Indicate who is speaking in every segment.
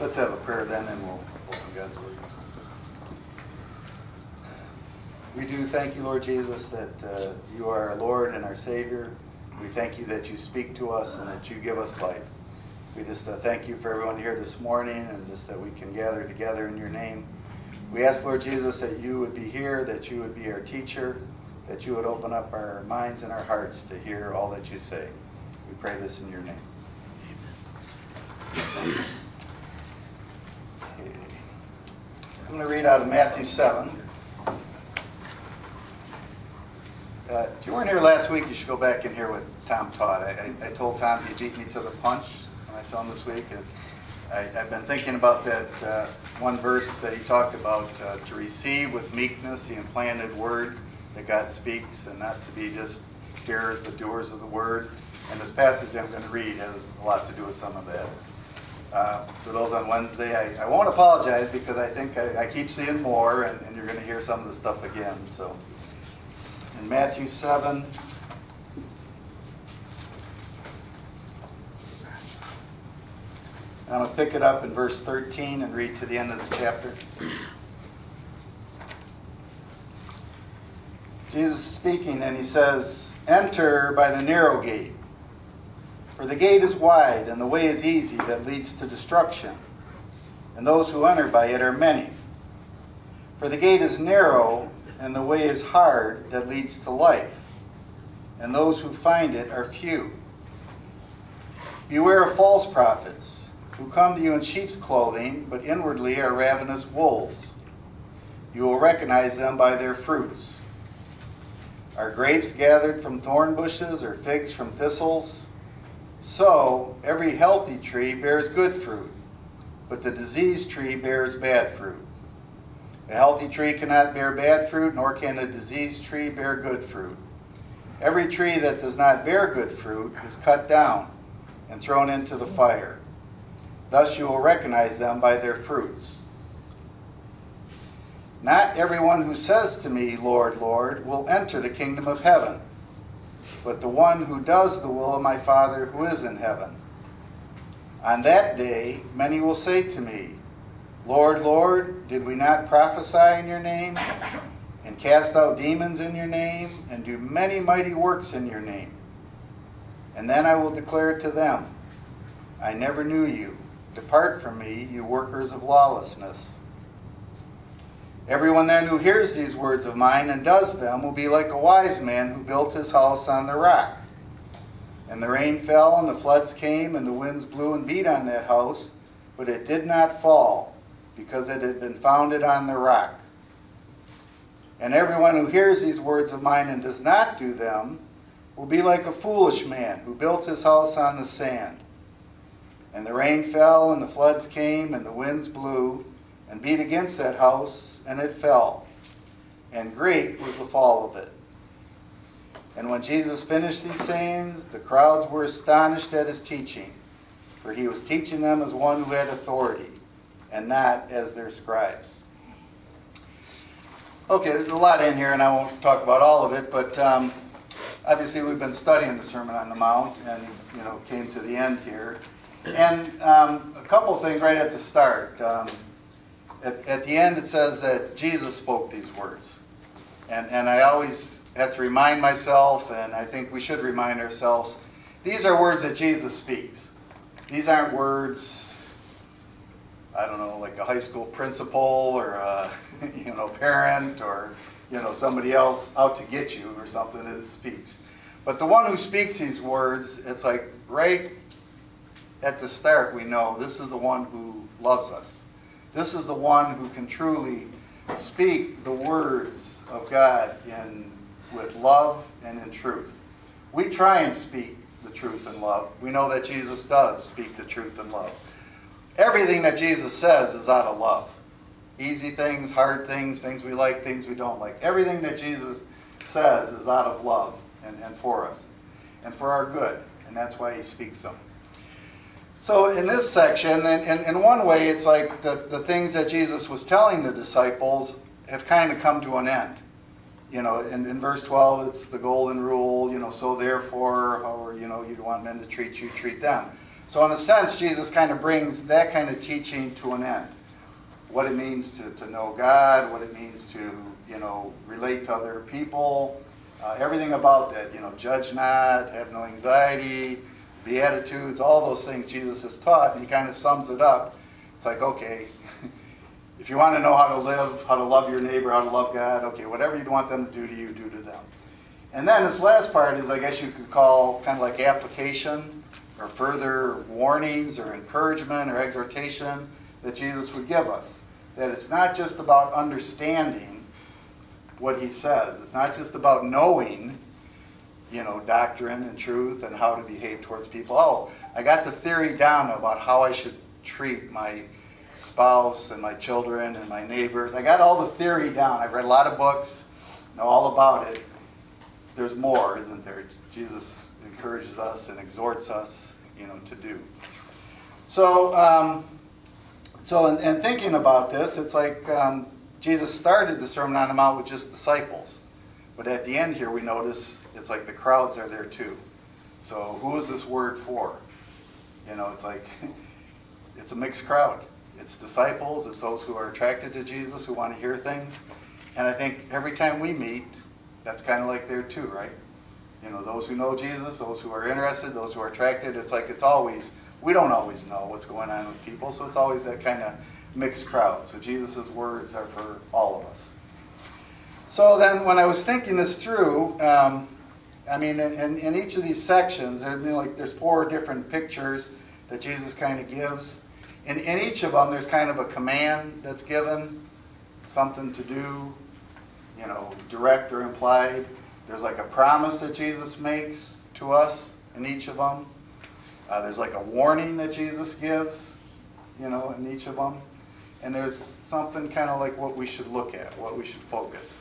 Speaker 1: Let's have a prayer then, and we'll open God's Word. We do thank you, Lord Jesus, that uh, you are our Lord and our Savior. We thank you that you speak to us and that you give us life. We just uh, thank you for everyone here this morning and just that we can gather together in your name. We ask, Lord Jesus, that you would be here, that you would be our teacher, that you would open up our minds and our hearts to hear all that you say. We pray this in your name. Amen. Okay. I'm going to read out of Matthew 7. Uh, if you weren't here last week, you should go back and hear what Tom taught. I, I, I told Tom he beat me to the punch when I saw him this week. And I, have been thinking about that uh, one verse that he talked about uh, to receive with meekness the implanted word that God speaks, and not to be just hearers but doers of the word. And this passage that I'm going to read has a lot to do with some of that. Uh, for those on Wednesday, I, I, won't apologize because I think I, I keep seeing more, and, and you're going to hear some of the stuff again. So in Matthew 7. I'm going to pick it up in verse 13 and read to the end of the chapter. Jesus is speaking, and he says, Enter by the narrow gate. For the gate is wide, and the way is easy that leads to destruction, and those who enter by it are many. For the gate is narrow, and the way is hard that leads to life, and those who find it are few. Beware of false prophets who come to you in sheep's clothing, but inwardly are ravenous wolves. You will recognize them by their fruits. Are grapes gathered from thorn bushes or figs from thistles? So, every healthy tree bears good fruit, but the diseased tree bears bad fruit. A healthy tree cannot bear bad fruit, nor can a diseased tree bear good fruit. Every tree that does not bear good fruit is cut down and thrown into the fire. Thus you will recognize them by their fruits. Not everyone who says to me, Lord, Lord, will enter the kingdom of heaven, but the one who does the will of my Father who is in heaven. On that day, many will say to me, Lord, Lord, did we not prophesy in your name, and cast out demons in your name, and do many mighty works in your name? And then I will declare to them, I never knew you. Depart from me, you workers of lawlessness. Everyone then who hears these words of mine and does them will be like a wise man who built his house on the rock. And the rain fell, and the floods came, and the winds blew and beat on that house, but it did not fall because it had been founded on the rock. And everyone who hears these words of mine and does not do them will be like a foolish man who built his house on the sand. And the rain fell, and the floods came, and the winds blew, and beat against that house, and it fell. And great was the fall of it. And when Jesus finished these sayings, the crowds were astonished at his teaching, for he was teaching them as one who had authority and not as their scribes. Okay, there's a lot in here, and I won't talk about all of it, but um, obviously we've been studying the Sermon on the Mount, and you know came to the end here. And um, a couple things right at the start. Um, at, at, the end, it says that Jesus spoke these words, and and I always have to remind myself, and I think we should remind ourselves, these are words that Jesus speaks. These aren't words I don't know, like a high school principal or a, you know, parent or, you know, somebody else out to get you or something that speaks. But the one who speaks these words, it's like right at the start we know this is the one who loves us. This is the one who can truly speak the words of God in with love and in truth. We try and speak the truth in love. We know that Jesus does speak the truth in love. Everything that Jesus says is out of love. Easy things, hard things, things we like, things we don't like. Everything that Jesus says is out of love and, and for us and for our good. And that's why he speaks them. So in this section, in, in one way, it's like the, the things that Jesus was telling the disciples have kind of come to an end. You know, in, in verse 12, it's the golden rule, you know, so therefore, or, you know, you want men to treat you, treat them. So, in a sense, Jesus kind of brings that kind of teaching to an end. What it means to, to know God, what it means to, you know, relate to other people, uh, everything about that, you know, judge not, have no anxiety, beatitudes, all those things Jesus has taught, and he kind of sums it up. It's like, okay, if you want to know how to live, how to love your neighbor, how to love God, okay, whatever you want them to do to you, do to them. And then this last part is, I guess you could call kind of like application or further warnings or encouragement or exhortation that Jesus would give us. That it's not just about understanding what he says, it's not just about knowing, you know, doctrine and truth and how to behave towards people. Oh, I got the theory down about how I should treat my spouse and my children and my neighbors. I got all the theory down. I've read a lot of books, know all about it. There's more, isn't there? Jesus encourages us and exhorts us, you know, to do. So, um, so in, in, thinking about this, it's like um, Jesus started the Sermon on the Mount with just disciples, but at the end here we notice it's like the crowds are there too. So who is this word for? You know, it's like it's a mixed crowd. It's disciples, it's those who are attracted to Jesus, who want to hear things. And I think every time we meet, that's kind of like there too, right? You know, those who know Jesus, those who are interested, those who are attracted, it's like it's always, we don't always know what's going on with people, so it's always that kind of mixed crowd. So Jesus' words are for all of us. So then when I was thinking this through, um, I mean, in, in, each of these sections, there, like, there's four different pictures that Jesus kind of gives. In, in each of them, there's kind of a command that's given, something to do, you know, direct or implied. There's like a promise that Jesus makes to us in each of them. Uh, there's like a warning that Jesus gives, you know, in each of them. And there's something kind of like what we should look at, what we should focus.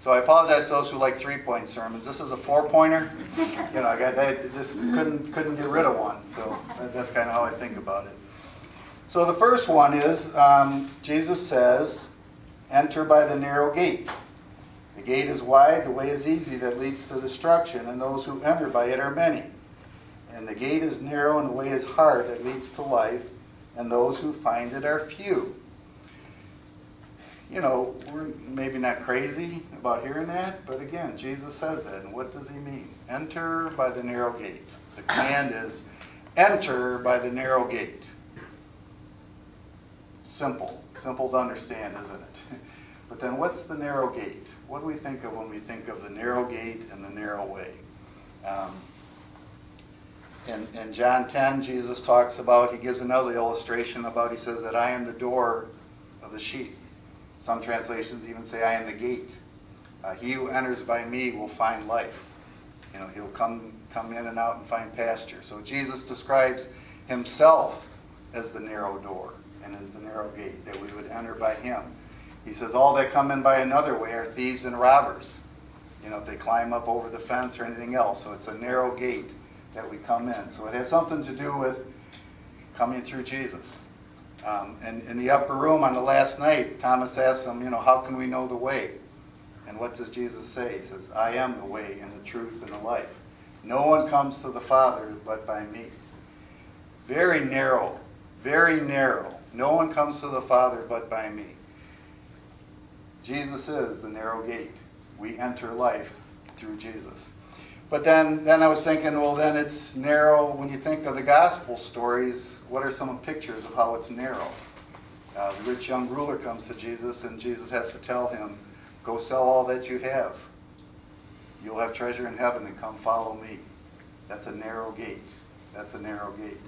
Speaker 1: So I apologize to those who like three-point sermons. This is a four-pointer. You know, I got I just couldn't couldn't get rid of one. So that's kind of how I think about it. So the first one is um, Jesus says, "Enter by the narrow gate. The gate is wide, the way is easy that leads to destruction, and those who enter by it are many. And the gate is narrow, and the way is hard that leads to life, and those who find it are few." You know, we're maybe not crazy about hearing that, but again, Jesus says that, and what does he mean? Enter by the narrow gate. The command is enter by the narrow gate. Simple, simple to understand, isn't it? But then what's the narrow gate? What do we think of when we think of the narrow gate and the narrow way? Um, in, in John 10, Jesus talks about, he gives another illustration about, he says that I am the door of the sheep. Some translations even say, I am the gate. Uh, he who enters by me will find life. You know, he'll come, come in and out and find pasture. So Jesus describes himself as the narrow door and as the narrow gate, that we would enter by him. He says, All that come in by another way are thieves and robbers. You know, if they climb up over the fence or anything else. So it's a narrow gate that we come in. So it has something to do with coming through Jesus. Um, and in the upper room on the last night, Thomas asked him, you know, how can we know the way? And what does Jesus say? He says, I am the way and the truth and the life. No one comes to the Father but by me. Very narrow, very narrow. No one comes to the Father but by me. Jesus is the narrow gate. We enter life through Jesus. But then, then I was thinking, well, then it's narrow. When you think of the gospel stories, what are some pictures of how it's narrow? Uh, the rich young ruler comes to Jesus, and Jesus has to tell him, Go sell all that you have. You'll have treasure in heaven, and come follow me. That's a narrow gate. That's a narrow gate.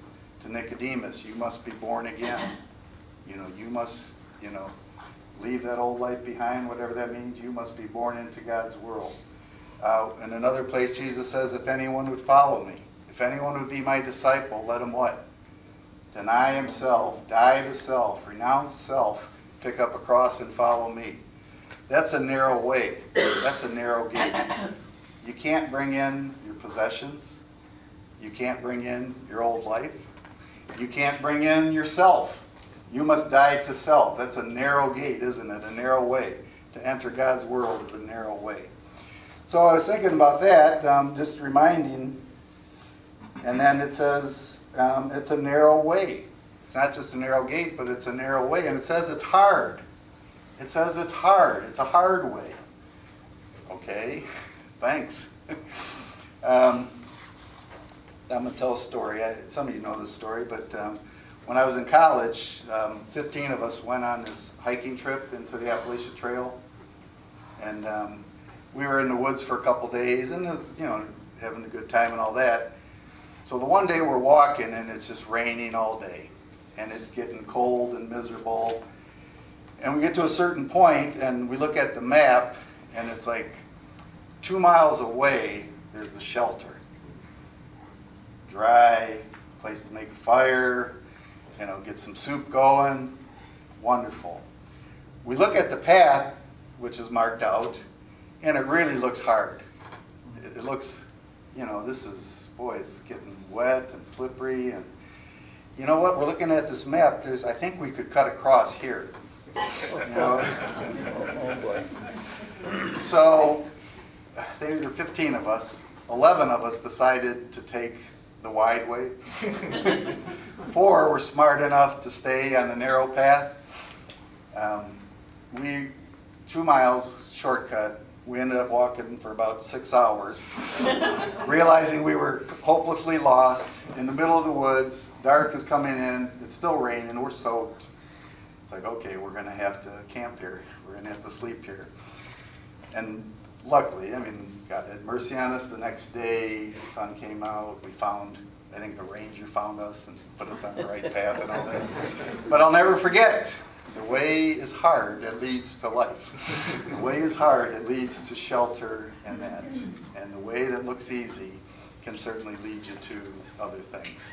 Speaker 1: To Nicodemus, you must be born again. You know, you must, you know, leave that old life behind, whatever that means. You must be born into God's world. Uh, in another place, Jesus says, If anyone would follow me, if anyone would be my disciple, let him what? Deny himself, die to self, renounce self, pick up a cross and follow me. That's a narrow way. That's a narrow gate. You can't bring in your possessions. You can't bring in your old life. You can't bring in yourself. You must die to self. That's a narrow gate, isn't it? A narrow way. To enter God's world is a narrow way. So I was thinking about that, um, just reminding. And then it says, um, it's a narrow way. It's not just a narrow gate, but it's a narrow way. And it says it's hard. It says it's hard. It's a hard way. Okay, thanks. um, I'm going to tell a story. I, some of you know this story, but um, when I was in college, um, 15 of us went on this hiking trip into the Appalachian Trail. And um, we were in the woods for a couple days and was, you know, having a good time and all that. So the one day we're walking and it's just raining all day and it's getting cold and miserable. And we get to a certain point and we look at the map and it's like two miles away, there's the shelter. Dry, place to make a fire, you know, get some soup going. Wonderful. We look at the path, which is marked out, and it really looks hard. It, looks, you know, this is, boy, it's getting wet and slippery. And you know what? We're looking at this map. There's, I think we could cut across here. You know? so there were 15 of us. 11 of us decided to take the wide way. Four were smart enough to stay on the narrow path. Um, we, two miles shortcut, we ended up walking for about six hours, realizing we were hopelessly lost in the middle of the woods. Dark is coming in, it's still raining, we're soaked. It's like, okay, we're going to have to camp here, we're going to have to sleep here. And luckily, I mean, God had mercy on us. The next day, the sun came out. We found, I think the ranger found us and put us on the right path and all that. But I'll never forget the way is hard that leads to life. the way is hard that leads to shelter and that. And the way that looks easy can certainly lead you to other things.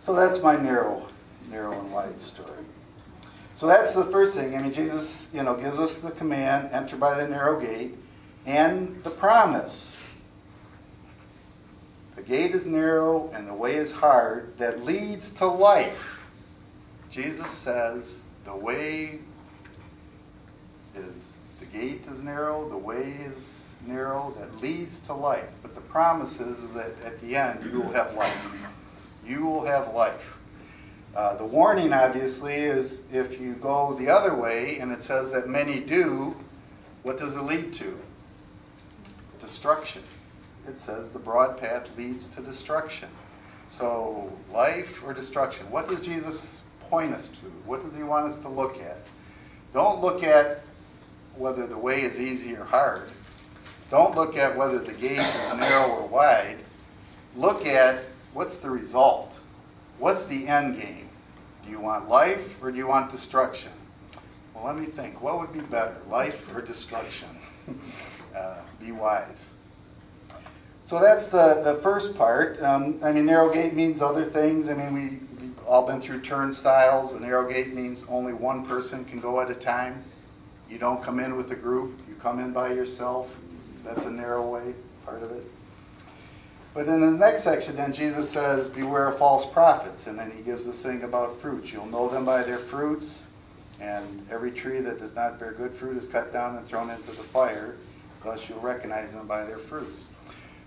Speaker 1: So that's my narrow, narrow and wide story. So that's the first thing. I mean, Jesus, you know, gives us the command, enter by the narrow gate, and the promise. The gate is narrow and the way is hard that leads to life. Jesus says the way is, the gate is narrow, the way is narrow that leads to life. But the promise is, that at the end you will have life. You will have life. Uh, the warning, obviously, is if you go the other way and it says that many do, what does it lead to? Destruction. It says the broad path leads to destruction. So, life or destruction? What does Jesus point us to? What does he want us to look at? Don't look at whether the way is easy or hard. Don't look at whether the gate is narrow or wide. Look at what's the result? What's the end game? Do you want life or do you want destruction? Well, let me think. What would be better, life or destruction? uh, be wise. So that's the, the first part. Um, I mean, narrow gate means other things. I mean, we, all been through turnstiles. A narrow gate means only one person can go at a time. You don't come in with a group, you come in by yourself. That's a narrow way, part of it. But in the next section, then Jesus says, Beware of false prophets. And then he gives this thing about fruits. You'll know them by their fruits. And every tree that does not bear good fruit is cut down and thrown into the fire. Thus you'll recognize them by their fruits.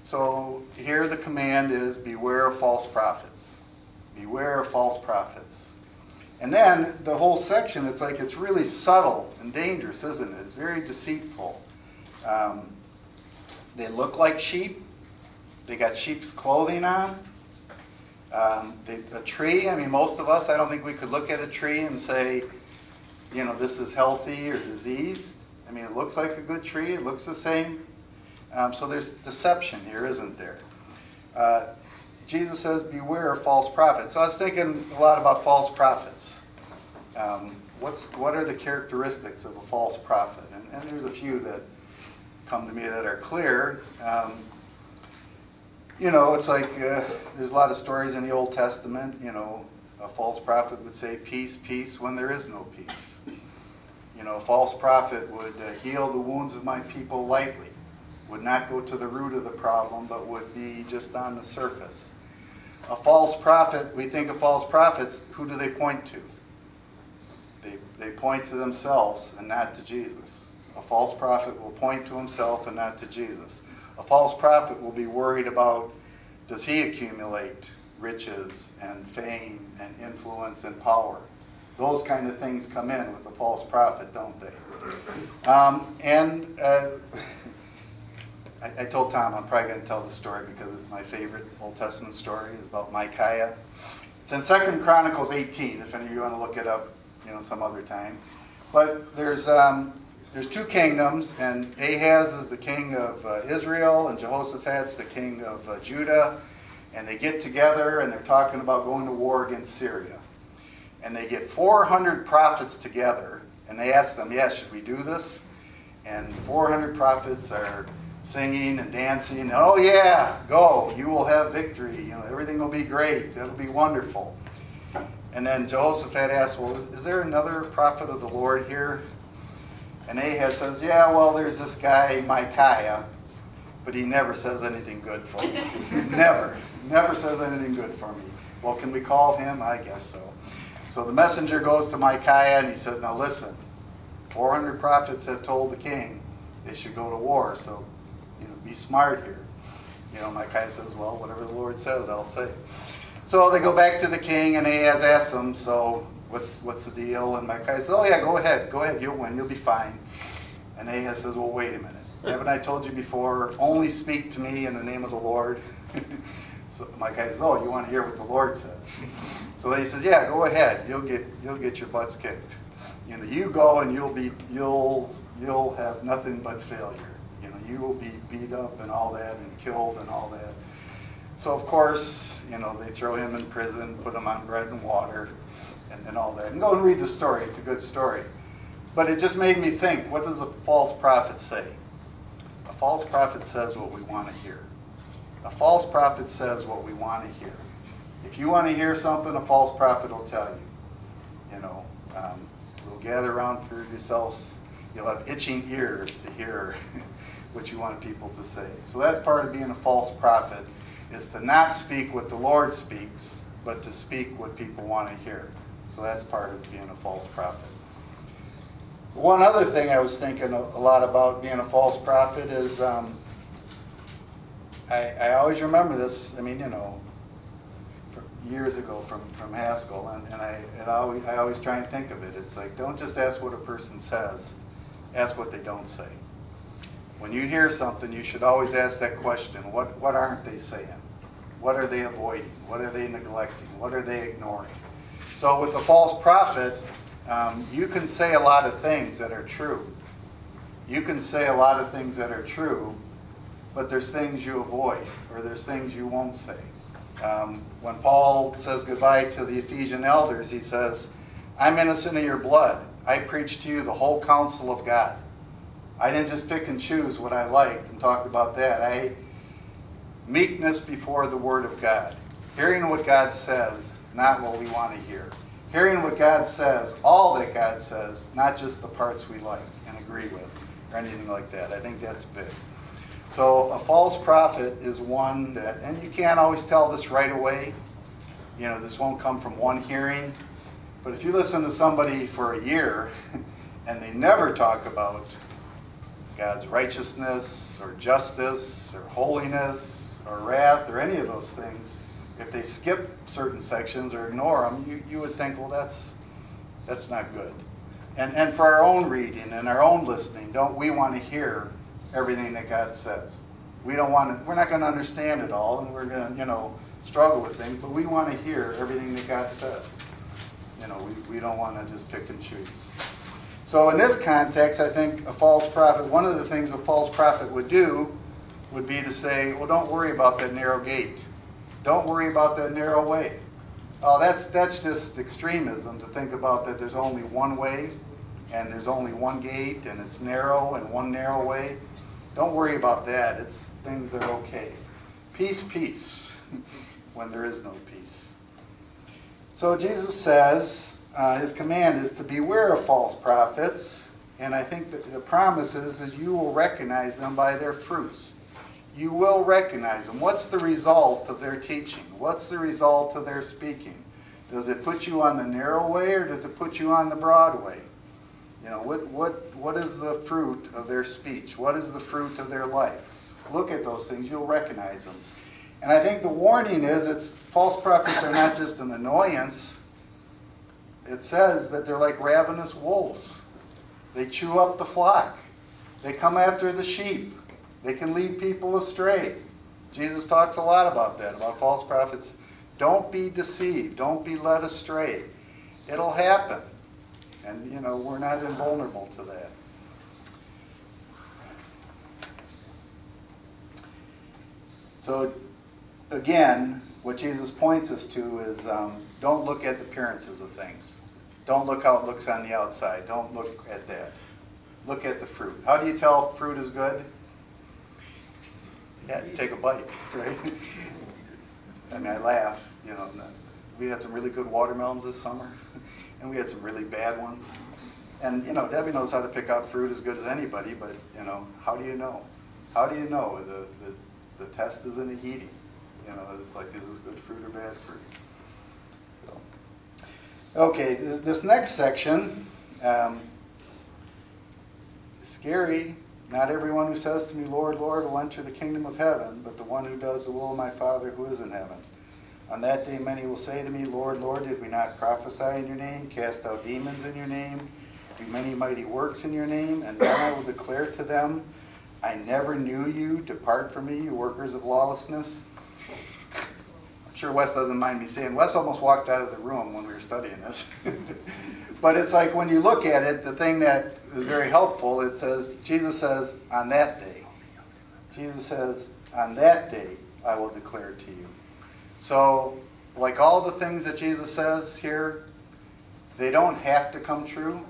Speaker 1: So here the command is beware of false prophets. Beware of false prophets. And then the whole section, it's like it's really subtle and dangerous, isn't it? It's very deceitful. Um, they look like sheep. They got sheep's clothing on. Um, they, a tree, I mean, most of us, I don't think we could look at a tree and say, you know, this is healthy or diseased. I mean, it looks like a good tree. It looks the same. Um, so there's deception here, isn't there? Uh, Jesus says, beware of false prophets. So I was thinking a lot about false prophets. Um, what's, what are the characteristics of a false prophet? And, and, there's a few that come to me that are clear. Um, you know, it's like uh, there's a lot of stories in the Old Testament. You know, a false prophet would say, peace, peace, when there is no peace. You know, a false prophet would uh, heal the wounds of my people lightly, would not go to the root of the problem, but would be just on the surface. A false prophet, we think of false prophets, who do they point to? They, they point to themselves and not to Jesus. A false prophet will point to himself and not to Jesus. A false prophet will be worried about does he accumulate riches and fame and influence and power. Those kind of things come in with a false prophet, don't they? Um, and uh, I, I, told Tom I'm probably going to tell the story because it's my favorite Old Testament story. It's about Micaiah. It's in Second Chronicles 18. If any of you want to look it up, you know, some other time. But there's um, there's two kingdoms, and Ahaz is the king of uh, Israel, and Jehoshaphat's the king of uh, Judah. And they get together and they're talking about going to war against Syria. And they get 400 prophets together, and they ask them, "Yes, yeah, should we do this?" And 400 prophets are singing and dancing. Oh yeah, go! You will have victory. You know, everything will be great. It'll be wonderful. And then Jehoshaphat asks, "Well, is, there another prophet of the Lord here?" And Ahaz says, Yeah, well, there's this guy, Micaiah, but he never says anything good for me. never. Never says anything good for me. Well, can we call him? I guess so. So the messenger goes to Micaiah and he says, Now listen, 400 prophets have told the king they should go to war, so be smart here. You know, Micaiah says, Well, whatever the Lord says, I'll say. So they go back to the king, and Ahaz asks them, So what's, what's the deal? And Micaiah says, oh yeah, go ahead, go ahead, you'll win, you'll be fine. And Ahaz says, well, wait a minute. Haven't I told you before, only speak to me in the name of the Lord? so Micaiah says, oh, you want to hear what the Lord says? So he says, yeah, go ahead, you'll get, you'll get your butts kicked. You know, you go and you'll be, you'll, you'll have nothing but failure. You will be beat up and all that and killed and all that. So of course, you know, they throw him in prison, put him on bread and water and, all that. And go and read the story, it's a good story. But it just made me think what does a false prophet say? A false prophet says what we want to hear. A false prophet says what we want to hear. If you want to hear something, a false prophet will tell you. You know, um, we'll gather around for yourselves. You'll have itching ears to hear what you want people to say. So that's part of being a false prophet, is to not speak what the Lord speaks, but to speak what people want to hear. So that's part of being a false prophet. One other thing I was thinking a lot about being a false prophet is um, I, I, always remember this. I mean, you know, years ago from, from Haskell, and, and I, always, I always try and think of it. It's like, don't just ask what a person says, ask what they don't say. When you hear something, you should always ask that question what, what aren't they saying? What are they avoiding? What are they neglecting? What are they ignoring? So with a false prophet, um, you can say a lot of things that are true. You can say a lot of things that are true, but there's things you avoid, or there's things you won't say. Um, when Paul says goodbye to the Ephesian elders, he says, I'm innocent of your blood. I preached to you the whole counsel of God. I didn't just pick and choose what I liked and talked about that. I meekness before the word of God, hearing what God says not what we want to hear. Hearing what God says, all that God says, not just the parts we like and agree with or anything like that. I think that's big. So a false prophet is one that, and you can't always tell this right away. You know, this won't come from one hearing. But if you listen to somebody for a year and they never talk about God's righteousness or justice or holiness or wrath or any of those things, if they skip certain sections or ignore them, you, you would think, well, that's, that's not good. And, and for our own reading and our own listening, don't we want to hear everything that God says? We don't want to, we're not going to understand it all and we're going to, you know, struggle with things, but we want to hear everything that God says. You know, we, we don't want to just pick and choose. So in this context, I think a false prophet, one of the things a false prophet would do would be to say, well, don't worry about that narrow gate. Don't worry about that narrow way. Oh, that's, that's just extremism to think about that there's only one way and there's only one gate and it's narrow and one narrow way. Don't worry about that. It's things are okay. Peace, peace, when there is no peace. So Jesus says uh, his command is to beware of false prophets, and I think that the promise is, is you will recognize them by their fruits you will recognize them. What's the result of their teaching? What's the result of their speaking? Does it put you on the narrow way or does it put you on the broad way? You know, what, what, what is the fruit of their speech? What is the fruit of their life? Look at those things, you'll recognize them. And I think the warning is it's false prophets are not just an annoyance. It says that they're like ravenous wolves. They chew up the flock. They come after the sheep. They can lead people astray. Jesus talks a lot about that, about false prophets. Don't be deceived. Don't be led astray. It'll happen. And, you know, we're not invulnerable to that. So, again, what Jesus points us to is um, don't look at the appearances of things. Don't look how it looks on the outside. Don't look at that. Look at the fruit. How do you tell fruit is good? Yeah, you take a bite, right? I mean, I laugh. You know, uh, we had some really good watermelons this summer, and we had some really bad ones. And you know, Debbie knows how to pick out fruit as good as anybody. But you know, how do you know? How do you know the the, the test is in the eating? You know, it's like is this good fruit or bad fruit? So, okay, this, this next section. Um, scary. Not everyone who says to me, Lord, Lord, will enter the kingdom of heaven, but the one who does the will of my Father who is in heaven. On that day, many will say to me, Lord, Lord, did we not prophesy in your name, cast out demons in your name, do many mighty works in your name? And then I will declare to them, I never knew you. Depart from me, you workers of lawlessness. Sure Wes doesn't mind me saying, Wes almost walked out of the room when we were studying this. but it's like when you look at it, the thing that is very helpful, it says, Jesus says, on that day. Jesus says, on that day I will declare to you. So, like all the things that Jesus says here, they don't have to come true.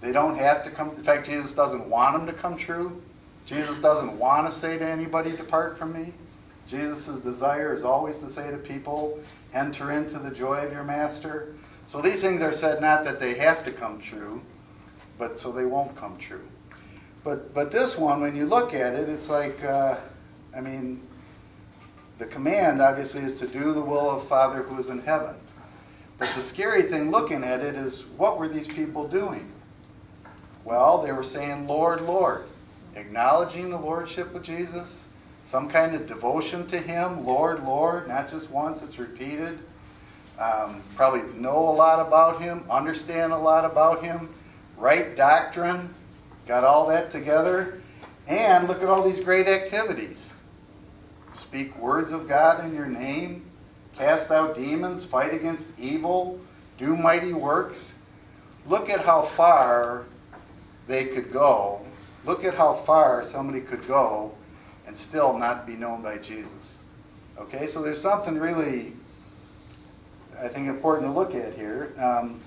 Speaker 1: They don't have to come. In fact, Jesus doesn't want them to come true. Jesus doesn't want to say to anybody, Depart from me. Jesus' desire is always to say to people, Enter into the joy of your master. So these things are said not that they have to come true, but so they won't come true. But, but this one, when you look at it, it's like, uh, I mean, the command obviously is to do the will of Father who is in heaven. But the scary thing looking at it is what were these people doing? Well, they were saying, Lord, Lord, acknowledging the Lordship of Jesus, some kind of devotion to Him, Lord, Lord, not just once, it's repeated. Um, probably know a lot about Him, understand a lot about Him, right doctrine, got all that together. And look at all these great activities speak words of God in your name, cast out demons, fight against evil, do mighty works. Look at how far they could go. Look at how far somebody could go and still not be known by Jesus. Okay, so there's something really, I think, important to look at here. Um,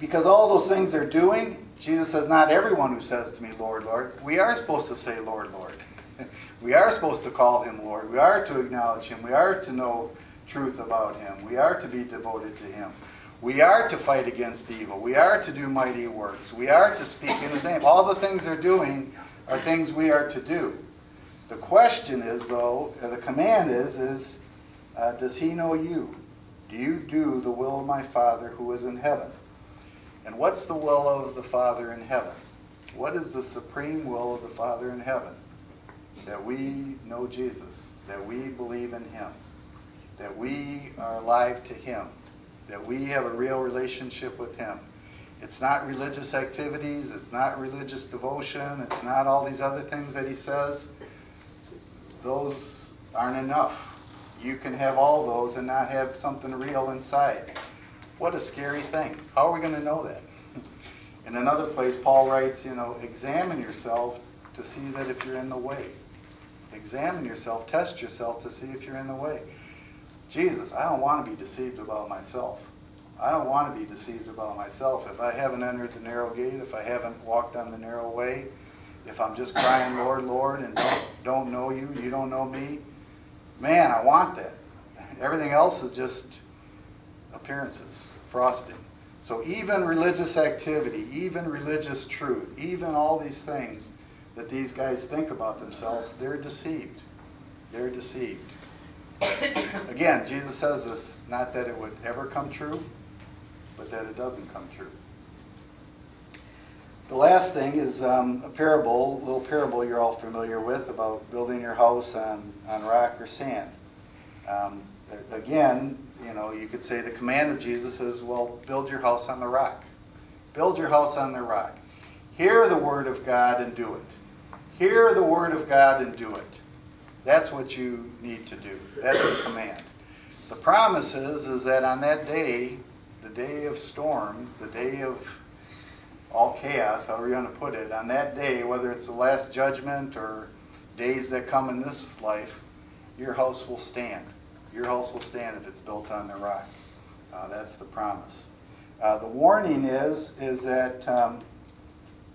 Speaker 1: because all those things they're doing, Jesus says, not everyone who says to me, Lord, Lord. We are supposed to say, Lord, Lord. we are supposed to call him Lord. We are to acknowledge him. We are to know truth about him. We are to be devoted to him. We are to fight against evil. We are to do mighty works. We are to speak in his name. All the things they're doing are things we are to do. The question is, though, the command is, is uh, does he know you? Do you do the will of my Father who is in heaven? And what's the will of the Father in heaven? What is the supreme will of the Father in heaven? That we know Jesus, that we believe in him, that we are alive to him, that we have a real relationship with him. It's not religious activities, it's not religious devotion, it's not all these other things that he says. Those aren't enough. You can have all those and not have something real inside. What a scary thing. How are we going to know that? In another place, Paul writes, you know, examine yourself to see that if you're in the way. Examine yourself, test yourself to see if you're in the way. Jesus, I don't want to be deceived about myself. I don't want to be deceived about myself. If I haven't entered the narrow gate, if I haven't walked on the narrow way, if I'm just crying, Lord, Lord, and don't, don't know you, you don't know me, man, I want that. Everything else is just appearances, frosting. So even religious activity, even religious truth, even all these things that these guys think about themselves, they're deceived. They're deceived. Again, Jesus says this not that it would ever come true, but that it doesn't come true. The last thing is um, a parable, a little parable you're all familiar with about building your house on, on rock or sand. Um, again, you know, you could say the command of Jesus is, well, build your house on the rock. Build your house on the rock. Hear the word of God and do it. Hear the word of God and do it. That's what you need to do. That's the command. The promise is, is that on that day, the day of storms, the day of all chaos, however you want to put it, on that day, whether it's the last judgment or days that come in this life, your house will stand. Your house will stand if it's built on the rock. Uh, that's the promise. Uh, the warning is is that um,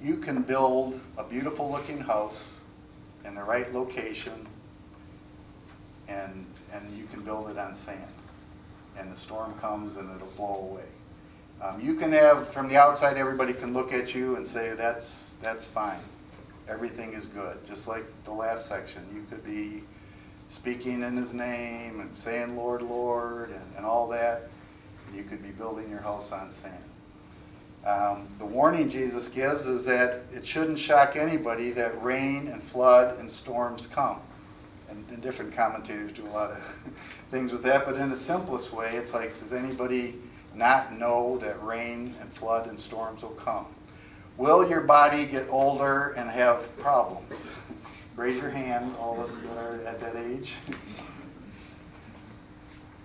Speaker 1: you can build a beautiful looking house in the right location, and and you can build it on sand. And the storm comes and it'll blow away. Um, you can have, from the outside, everybody can look at you and say, that's, that's fine. Everything is good. Just like the last section. You could be speaking in his name and saying, Lord, Lord, and, and all that. You could be building your house on sand. Um, the warning Jesus gives is that it shouldn't shock anybody that rain and flood and storms come. And, and different commentators do a lot of things with that, but in the simplest way, it's like, does anybody not know that rain and flood and storms will come? Will your body get older and have problems? Raise your hand, all of us that are at that age.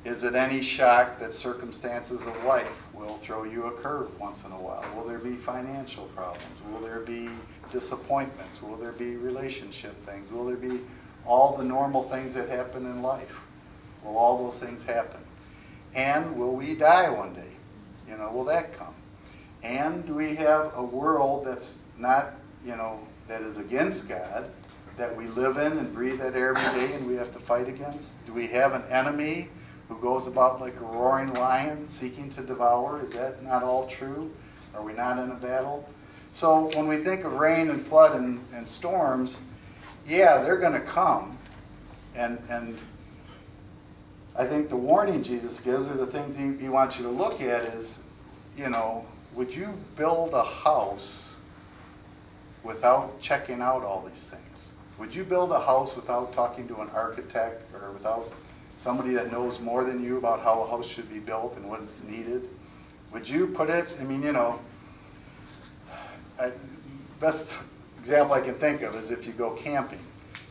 Speaker 1: Is it any shock that circumstances of life will throw you a curve once in a while? Will there be financial problems? Will there be disappointments? Will there be relationship things? Will there be all the normal things that happen in life? Will all those things happen? And will we die one day? You know, will that come? And do we have a world that's not, you know, that is against God, that we live in and breathe that air every day and we have to fight against? Do we have an enemy who goes about like a roaring lion seeking to devour? Is that not all true? Are we not in a battle? So when we think of rain and flood and, and storms, yeah, they're going to come. And, and I think the warning Jesus gives, or the things he, he wants you to look at, is, you know, would you build a house without checking out all these things? Would you build a house without talking to an architect or without somebody that knows more than you about how a house should be built and what is needed? Would you put it, I mean, you know, I, best example I can think of is if you go camping.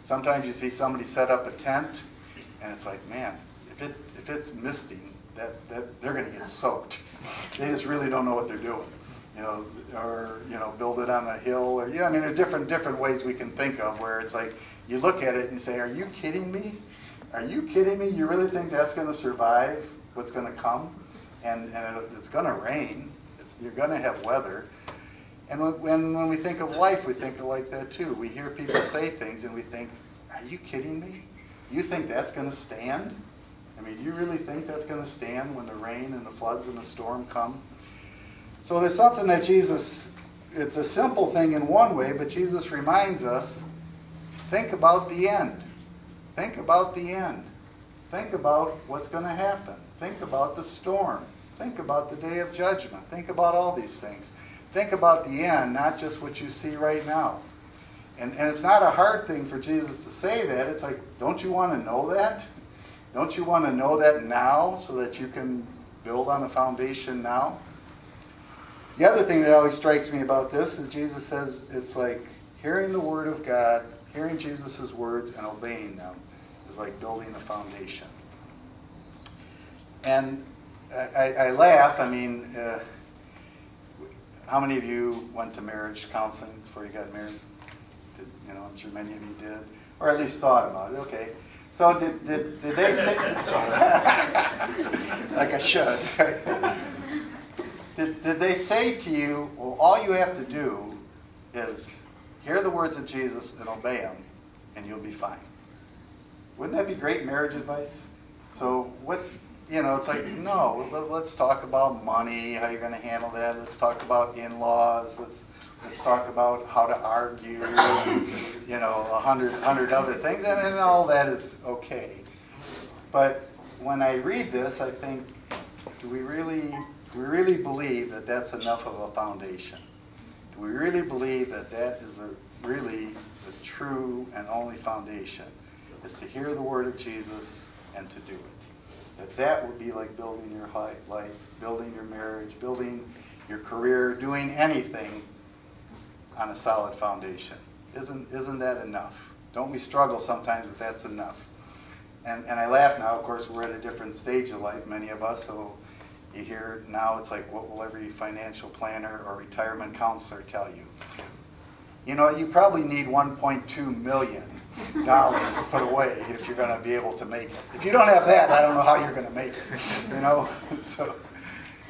Speaker 1: Sometimes you see somebody set up a tent and it's like, man, if it if it's misting, that, that they're going to get soaked. they just really don't know what they're doing. You know, or you know, build it on a hill, or yeah. I mean, there's different different ways we can think of where it's like you look at it and you say, "Are you kidding me? Are you kidding me? You really think that's going to survive what's going to come? And and it's going to rain. It's, you're going to have weather." And when, when we think of life, we think like that too. We hear people say things and we think, are you kidding me? You think that's going to stand? I mean, do you really think that's going to stand when the rain and the floods and the storm come? So there's something that Jesus, it's a simple thing in one way, but Jesus reminds us think about the end. Think about the end. Think about what's going to happen. Think about the storm. Think about the day of judgment. Think about all these things. Think about the end, not just what you see right now. And, and it's not a hard thing for Jesus to say that. It's like, don't you want to know that? Don't you want to know that now so that you can build on a foundation now? The other thing that always strikes me about this is Jesus says it's like hearing the word of God, hearing Jesus' words, and obeying them is like building a foundation. And I, I laugh. I mean, uh, how many of you went to marriage counseling before you got married? Did, you know, I'm sure many of you did, or at least thought about it. Okay. So did, did, did they say, like I should, did, did they say to you, well, all you have to do is hear the words of Jesus and obey them, and you'll be fine? Wouldn't that be great marriage advice? So what, you know, it's like, no, let's talk about money, how you're going to handle that. Let's talk about in-laws. Let's Let's talk about how to argue, you know, a hundred, hundred other things, and, and all that is okay. But when I read this, I think, do we really, do we really believe that that's enough of a foundation? Do we really believe that that is a, really the true and only foundation? Is to hear the word of Jesus and to do it. That that would be like building your life, building your marriage, building your career, doing anything on a solid foundation. Isn't, isn't that enough? Don't we struggle sometimes with that's enough? And, and I laugh now, of course, we're at a different stage of life, many of us, so you hear now it's like, what will every financial planner or retirement counselor tell you? You know, you probably need 1.2 million dollars put away if you're going to be able to make it. If you don't have that, I don't know how you're going to make it. You know, so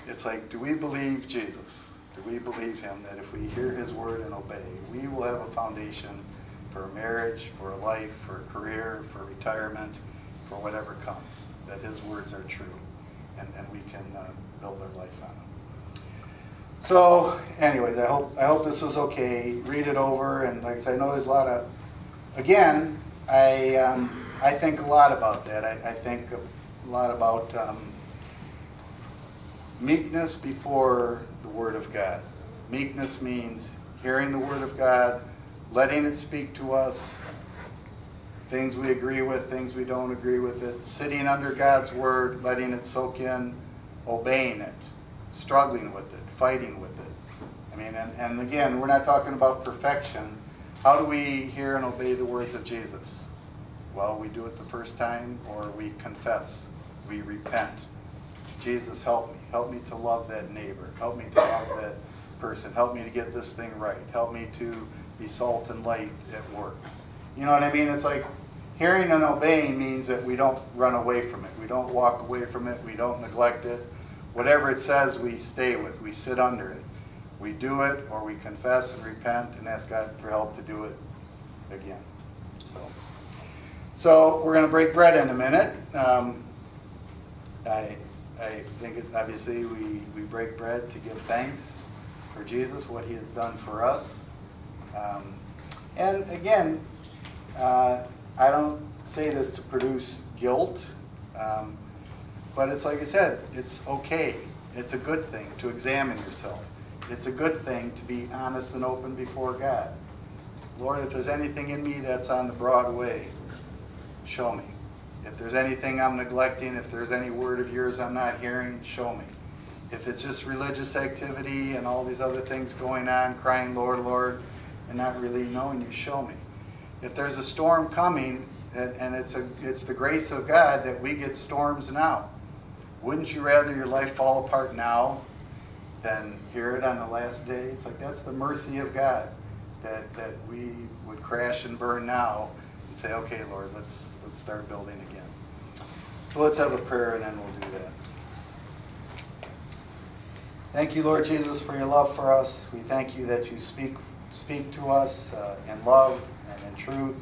Speaker 1: it's like, do we believe Jesus? Do we believe him that if we hear his word and obey, we will have a foundation for a marriage, for a life, for a career, for retirement, for whatever comes, that his words are true and, and we can uh, build our life on them. So, anyways, I hope I hope this was okay. Read it over, and like I said, I know there's a lot of. Again, I um, I think a lot about that. I, I think a lot about um, meekness before the Word of God. Meekness means hearing the Word of God, letting it speak to us, things we agree with, things we don't agree with it, sitting under God's Word, letting it soak in, obeying it, struggling with it, fighting with it. I mean, and, and again, we're not talking about perfection. How do we hear and obey the words of Jesus? Well, we do it the first time, or we confess, we repent. Jesus, help me. Help me to love that neighbor. Help me to love that person. Help me to get this thing right. Help me to be salt and light at work. You know what I mean? It's like hearing and obeying means that we don't run away from it. We don't walk away from it. We don't neglect it. Whatever it says, we stay with. We sit under it. We do it or we confess and repent and ask God for help to do it again. So, so we're going to break bread in a minute. Um, I, I think it, obviously we, we break bread to give thanks for Jesus, what he has done for us. Um, and again, uh, I don't say this to produce guilt, um, but it's like I said, it's okay. It's a good thing to examine yourself. It's a good thing to be honest and open before God. Lord, if there's anything in me that's on the broad way, show me. If there's anything I'm neglecting, if there's any word of yours I'm not hearing, show me. If it's just religious activity and all these other things going on, crying, Lord, Lord, and not really knowing you, show me. If there's a storm coming, and, it's, a, it's the grace of God that we get storms now, wouldn't you rather your life fall apart now than hear it on the last day? It's like that's the mercy of God that, that we would crash and burn now and say, okay, Lord, let's, let's start building again. So let's have a prayer and then we'll do that. Thank you, Lord Jesus, for your love for us. We thank you that you speak, speak to us uh, in love and in truth.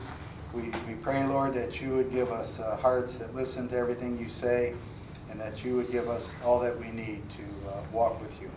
Speaker 1: We, we pray, Lord, that you would give us uh, hearts that listen to everything you say and that you would give us all that we need to uh, walk with you.